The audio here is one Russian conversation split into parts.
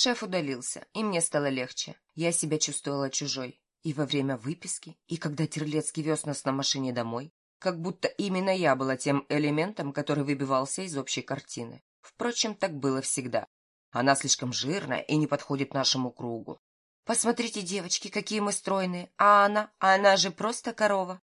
Шеф удалился, и мне стало легче. Я себя чувствовала чужой. И во время выписки, и когда Терлецкий вез нас на машине домой, как будто именно я была тем элементом, который выбивался из общей картины. Впрочем, так было всегда. Она слишком жирная и не подходит нашему кругу. Посмотрите, девочки, какие мы стройные. А она? Она же просто корова.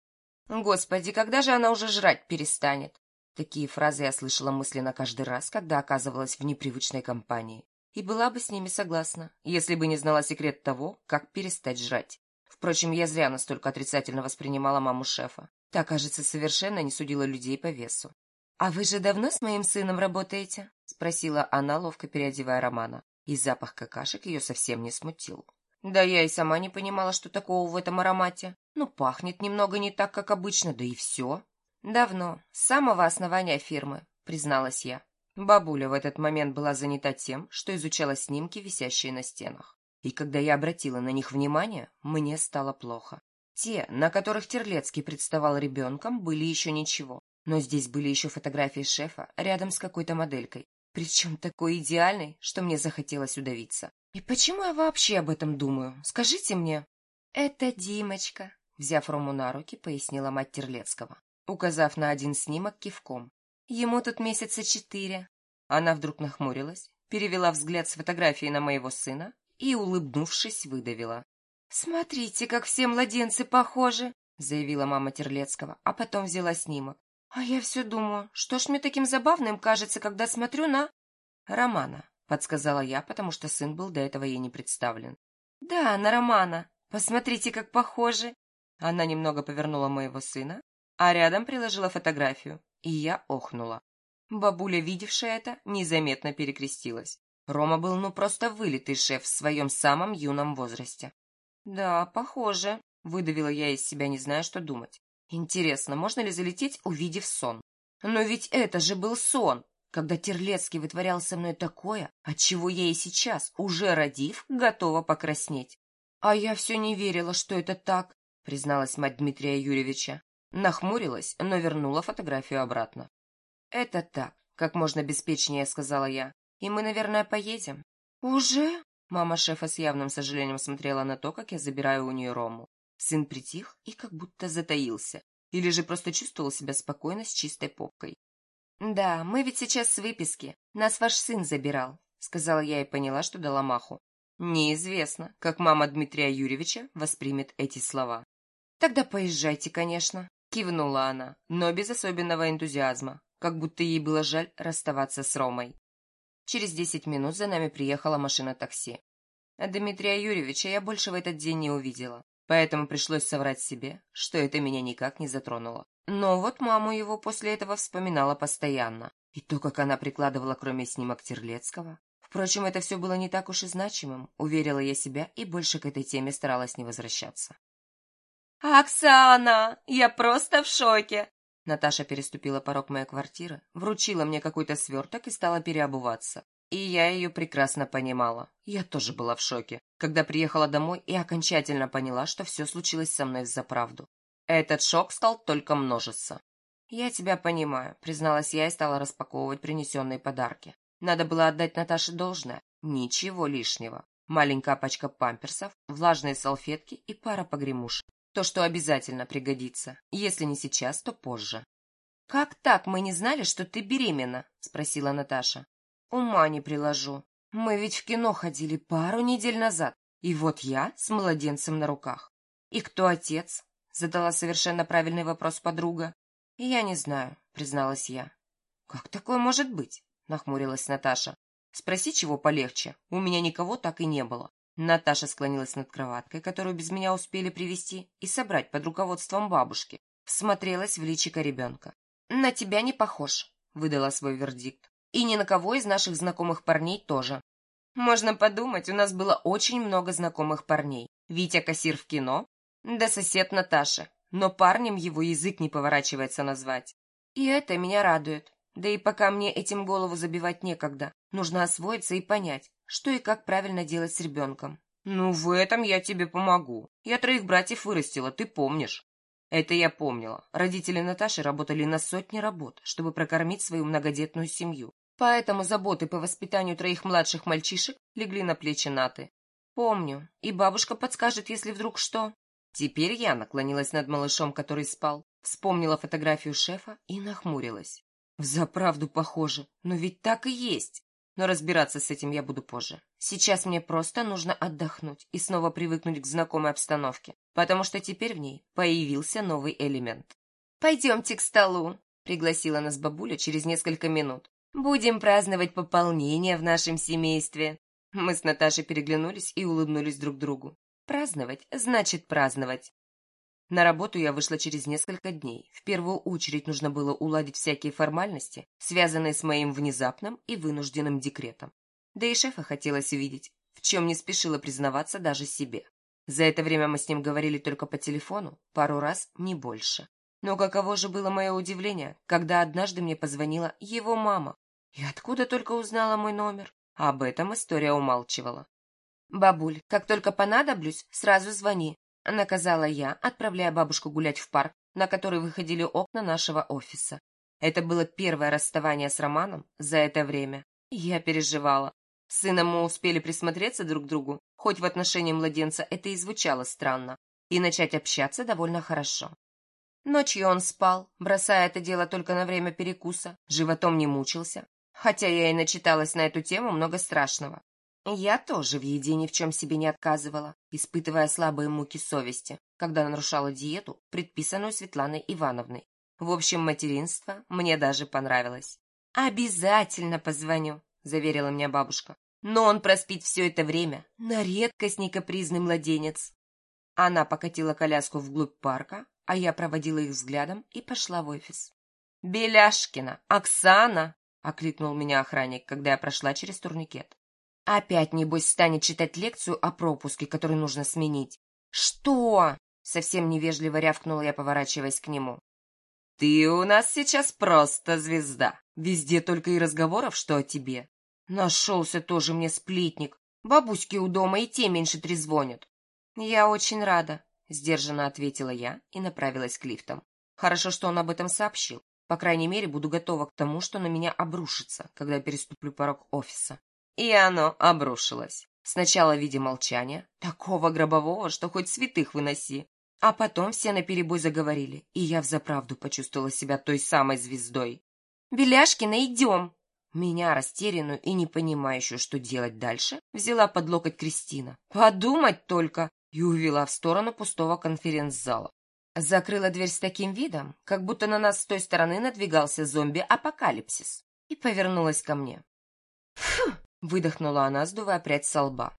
Господи, когда же она уже жрать перестанет? Такие фразы я слышала мысленно каждый раз, когда оказывалась в непривычной компании. И была бы с ними согласна, если бы не знала секрет того, как перестать жрать. Впрочем, я зря настолько отрицательно воспринимала маму шефа. Та, кажется, совершенно не судила людей по весу. «А вы же давно с моим сыном работаете?» — спросила она, ловко переодевая Романа. И запах какашек ее совсем не смутил. Да я и сама не понимала, что такого в этом аромате. Ну, пахнет немного не так, как обычно, да и все. Давно, с самого основания фирмы, призналась я. Бабуля в этот момент была занята тем, что изучала снимки, висящие на стенах. И когда я обратила на них внимание, мне стало плохо. Те, на которых Терлецкий представал ребенком, были еще ничего. Но здесь были еще фотографии шефа рядом с какой-то моделькой. Причем такой идеальной, что мне захотелось удавиться. И почему я вообще об этом думаю? Скажите мне. Это Димочка, взяв Рому на руки, пояснила мать Терлецкого, указав на один снимок кивком. Ему тут месяца четыре. Она вдруг нахмурилась, перевела взгляд с фотографии на моего сына и, улыбнувшись, выдавила. «Смотрите, как все младенцы похожи!» — заявила мама Терлецкого, а потом взяла снимок. «А я все думаю, что ж мне таким забавным кажется, когда смотрю на...» «Романа», — подсказала я, потому что сын был до этого ей не представлен. «Да, на Романа. Посмотрите, как похожи!» Она немного повернула моего сына, а рядом приложила фотографию, и я охнула. Бабуля, видевшая это, незаметно перекрестилась. Рома был ну просто вылитый шеф в своем самом юном возрасте. «Да, похоже», — выдавила я из себя, не зная, что думать. «Интересно, можно ли залететь, увидев сон? Но ведь это же был сон, когда Терлецкий вытворял со мной такое, от чего я и сейчас, уже родив, готова покраснеть. А я все не верила, что это так, призналась мать Дмитрия Юрьевича. Нахмурилась, но вернула фотографию обратно. «Это так», — как можно беспечнее сказала я. «И мы, наверное, поедем». «Уже?» Мама шефа с явным сожалением смотрела на то, как я забираю у нее Рому. Сын притих и как будто затаился. Или же просто чувствовал себя спокойно с чистой попкой. «Да, мы ведь сейчас с выписки. Нас ваш сын забирал», — сказала я и поняла, что дала маху. Неизвестно, как мама Дмитрия Юрьевича воспримет эти слова. «Тогда поезжайте, конечно», — кивнула она, но без особенного энтузиазма, как будто ей было жаль расставаться с Ромой. Через десять минут за нами приехала машина такси. А Дмитрия Юрьевича я больше в этот день не увидела, поэтому пришлось соврать себе, что это меня никак не затронуло. Но вот маму его после этого вспоминала постоянно. И то, как она прикладывала кроме снимок Терлецкого. Впрочем, это все было не так уж и значимым, уверила я себя и больше к этой теме старалась не возвращаться. «Оксана, я просто в шоке!» Наташа переступила порог моей квартиры, вручила мне какой-то сверток и стала переобуваться. И я ее прекрасно понимала. Я тоже была в шоке, когда приехала домой и окончательно поняла, что все случилось со мной за правду. Этот шок стал только множиться. «Я тебя понимаю», — призналась я и стала распаковывать принесенные подарки. Надо было отдать Наташе должное. Ничего лишнего. Маленькая пачка памперсов, влажные салфетки и пара погремушек. То, что обязательно пригодится. Если не сейчас, то позже. «Как так мы не знали, что ты беременна?» — спросила Наташа. «Ума не приложу. Мы ведь в кино ходили пару недель назад. И вот я с младенцем на руках. И кто отец? Задала совершенно правильный вопрос подруга. «Я не знаю», — призналась я. «Как такое может быть?» — нахмурилась Наташа. «Спроси, чего полегче. У меня никого так и не было». Наташа склонилась над кроваткой, которую без меня успели привезти и собрать под руководством бабушки. Всмотрелась в личико ребенка. «На тебя не похож», — выдала свой вердикт. «И ни на кого из наших знакомых парней тоже». «Можно подумать, у нас было очень много знакомых парней. Витя кассир в кино, да сосед Наташи, но парнем его язык не поворачивается назвать. И это меня радует. Да и пока мне этим голову забивать некогда, нужно освоиться и понять, что и как правильно делать с ребенком. Ну, в этом я тебе помогу. Я троих братьев вырастила, ты помнишь. Это я помнила. Родители Наташи работали на сотни работ, чтобы прокормить свою многодетную семью. Поэтому заботы по воспитанию троих младших мальчишек легли на плечи Наты. Помню, и бабушка подскажет, если вдруг что. Теперь я наклонилась над малышом, который спал, вспомнила фотографию шефа и нахмурилась. Взаправду похоже, но ведь так и есть. Но разбираться с этим я буду позже. Сейчас мне просто нужно отдохнуть и снова привыкнуть к знакомой обстановке, потому что теперь в ней появился новый элемент. «Пойдемте к столу», — пригласила нас бабуля через несколько минут. «Будем праздновать пополнение в нашем семействе». Мы с Наташей переглянулись и улыбнулись друг другу. Праздновать значит праздновать. На работу я вышла через несколько дней. В первую очередь нужно было уладить всякие формальности, связанные с моим внезапным и вынужденным декретом. Да и шефа хотелось увидеть, в чем не спешила признаваться даже себе. За это время мы с ним говорили только по телефону, пару раз, не больше. Но каково же было мое удивление, когда однажды мне позвонила его мама. И откуда только узнала мой номер? Об этом история умалчивала. «Бабуль, как только понадоблюсь, сразу звони. — наказала я, отправляя бабушку гулять в парк, на который выходили окна нашего офиса. Это было первое расставание с Романом за это время. Я переживала. С сыном мы успели присмотреться друг к другу, хоть в отношении младенца это и звучало странно, и начать общаться довольно хорошо. Ночью он спал, бросая это дело только на время перекуса, животом не мучился, хотя я и начиталась на эту тему много страшного. Я тоже в еде ни в чем себе не отказывала, испытывая слабые муки совести, когда нарушала диету, предписанную Светланой Ивановной. В общем, материнство мне даже понравилось. «Обязательно позвоню», — заверила меня бабушка. «Но он проспит все это время. На редкость не капризный младенец». Она покатила коляску вглубь парка, а я проводила их взглядом и пошла в офис. «Беляшкина! Оксана!» — окликнул меня охранник, когда я прошла через турникет. Опять, небось, станет читать лекцию о пропуске, который нужно сменить. «Что?» — совсем невежливо рявкнула я, поворачиваясь к нему. «Ты у нас сейчас просто звезда. Везде только и разговоров, что о тебе. Нашелся тоже мне сплетник. Бабуськи у дома и те меньше трезвонят». «Я очень рада», — сдержанно ответила я и направилась к лифтам. «Хорошо, что он об этом сообщил. По крайней мере, буду готова к тому, что на меня обрушится, когда переступлю порог офиса. И оно обрушилось. Сначала в виде молчания, такого гробового, что хоть святых выноси. А потом все наперебой заговорили, и я взаправду почувствовала себя той самой звездой. «Беляшкина, идем!» Меня, растерянную и не понимающую, что делать дальше, взяла под локоть Кристина. «Подумать только!» и увела в сторону пустого конференц-зала. Закрыла дверь с таким видом, как будто на нас с той стороны надвигался зомби-апокалипсис, и повернулась ко мне. «Фу!» Выдохнула она, сдувая прядь со лба.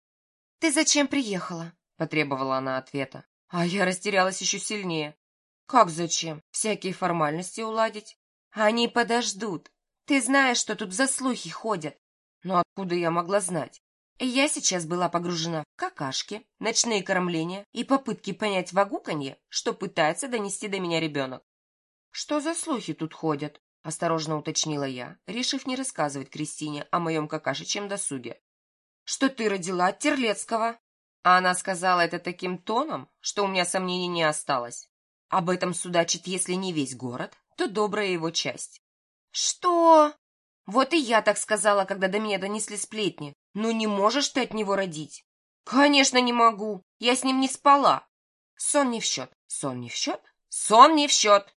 «Ты зачем приехала?» — потребовала она ответа. А я растерялась еще сильнее. «Как зачем? Всякие формальности уладить?» «Они подождут. Ты знаешь, что тут за слухи ходят». «Но откуда я могла знать?» Я сейчас была погружена в какашки, ночные кормления и попытки понять в огуканье, что пытается донести до меня ребенок. «Что за слухи тут ходят?» Осторожно уточнила я, решив не рассказывать Кристине о моем какашечьем досуге. «Что ты родила от Терлецкого?» А она сказала это таким тоном, что у меня сомнений не осталось. Об этом судачит, если не весь город, то добрая его часть. «Что?» «Вот и я так сказала, когда до меня донесли сплетни. Ну не можешь ты от него родить?» «Конечно не могу. Я с ним не спала». «Сон не в счет. Сон не в счет. Сон не в счет».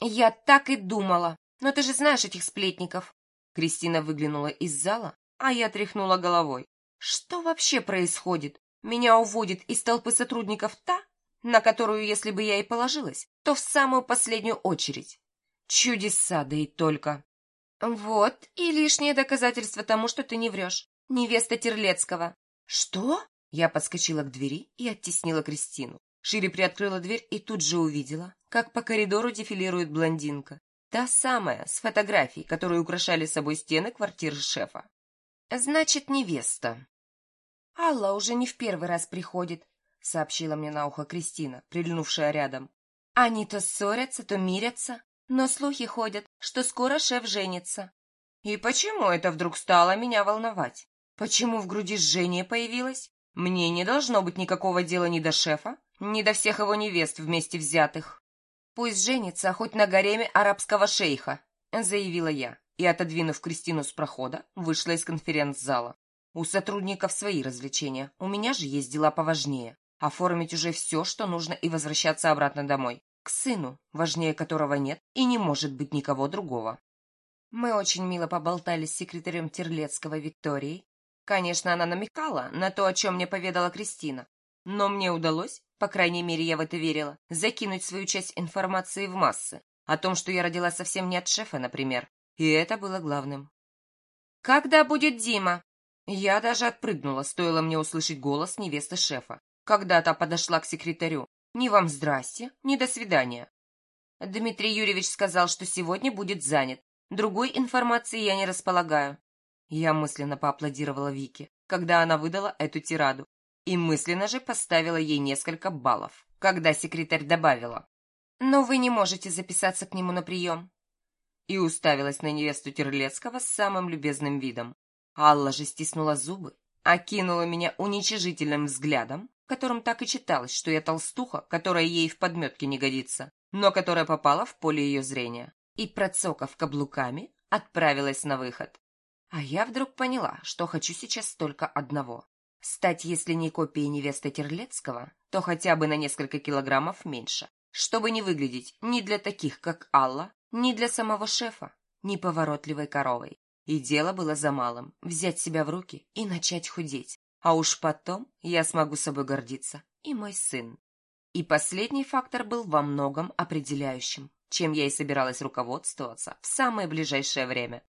«Я так и думала. Но ты же знаешь этих сплетников. Кристина выглянула из зала, а я тряхнула головой. Что вообще происходит? Меня уводит из толпы сотрудников та, на которую, если бы я и положилась, то в самую последнюю очередь. Чудеса, да и только. Вот и лишнее доказательство тому, что ты не врешь. Невеста Терлецкого. Что? Я подскочила к двери и оттеснила Кристину. Шире приоткрыла дверь и тут же увидела, как по коридору дефилирует блондинка. Та самая, с фотографией, которые украшали собой стены квартиры шефа. Значит, невеста. Алла уже не в первый раз приходит, сообщила мне на ухо Кристина, прильнувшая рядом. Они то ссорятся, то мирятся, но слухи ходят, что скоро шеф женится. И почему это вдруг стало меня волновать? Почему в груди жжение появилось? Мне не должно быть никакого дела ни до шефа, ни до всех его невест вместе взятых. «Пусть женится хоть на гареме арабского шейха», — заявила я. и, отодвинув Кристину с прохода, вышла из конференц-зала. У сотрудников свои развлечения, у меня же есть дела поважнее. Оформить уже все, что нужно, и возвращаться обратно домой. К сыну, важнее которого нет и не может быть никого другого. Мы очень мило поболтали с секретарем Терлецкого Викторией. Конечно, она намекала на то, о чем мне поведала Кристина. Но мне удалось, по крайней мере, я в это верила, закинуть свою часть информации в массы. О том, что я родилась совсем не от шефа, например. И это было главным. «Когда будет Дима?» Я даже отпрыгнула, стоило мне услышать голос невесты шефа. Когда та подошла к секретарю. «Ни вам здрасте, ни до свидания». Дмитрий Юрьевич сказал, что сегодня будет занят. Другой информации я не располагаю. Я мысленно поаплодировала Вике, когда она выдала эту тираду. И мысленно же поставила ей несколько баллов, когда секретарь добавила. «Но вы не можете записаться к нему на прием». И уставилась на невесту Терлецкого с самым любезным видом. Алла же стиснула зубы, окинула меня уничижительным взглядом, которым так и читалось, что я толстуха, которая ей в подметке не годится, но которая попала в поле ее зрения, и, процокав каблуками, отправилась на выход. А я вдруг поняла, что хочу сейчас только одного — стать, если не копией невесты Терлецкого, то хотя бы на несколько килограммов меньше, чтобы не выглядеть ни для таких, как Алла, ни для самого шефа, ни поворотливой коровой. И дело было за малым — взять себя в руки и начать худеть. А уж потом я смогу собой гордиться. И мой сын. И последний фактор был во многом определяющим, чем я и собиралась руководствоваться в самое ближайшее время.